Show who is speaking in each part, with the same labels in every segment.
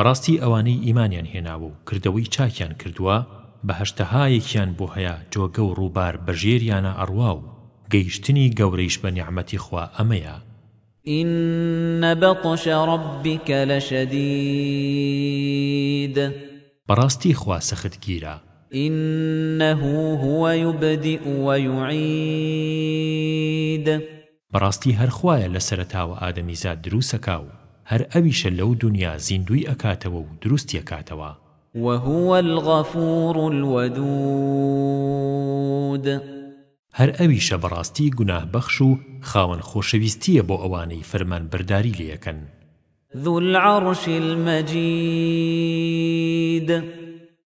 Speaker 1: بەڕاستی ئەوانەی ئیمانیان هێناوە و کردەوەی چاکیان کردووە بەهەشتەهایەکیان بۆ هەیە جۆگە و ڕووبار بەژێریانا ئەڕوا و گەیشتنی گەورەیش بە نیعمەتی خوا ئەمەیە.
Speaker 2: ان بطش ربک لشدید.
Speaker 1: بەڕاستی خوا سەختگیرە.
Speaker 2: انه هو یبدیء و یعید.
Speaker 1: بەڕاستی هەر خوایە لە سەرەتاوە ئادەمیزاد دروسەکا و هەر ئەویشە لەو دونیا زیندووی ئەکاتەوە و دروستی ئەکاتەوە.
Speaker 2: وهو الغفور الودود.
Speaker 1: هەر ئەویشە بەڕاستی گوناه بەخش و خاوەن خۆشەویستیە بۆ ئەوانەی فەرمان بەرداری لێ ئەکەن.
Speaker 2: ذو العرش المجید.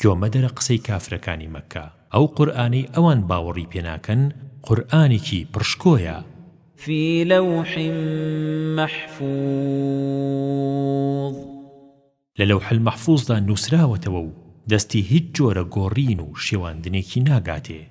Speaker 2: تۆ
Speaker 1: مەدەرە قسەی کافرەکانی مەککە ئەو قورئانەی ئەوان باوەڕی پێ ناکەن قورئانێکی پڕشکۆیە.
Speaker 2: فی لوح محفوظ.
Speaker 1: لە لوح المحفوظدا نووسراوەتەوە و دەستی هیچ جۆرە گۆڕین و شێواندنێکی ناگاتێ.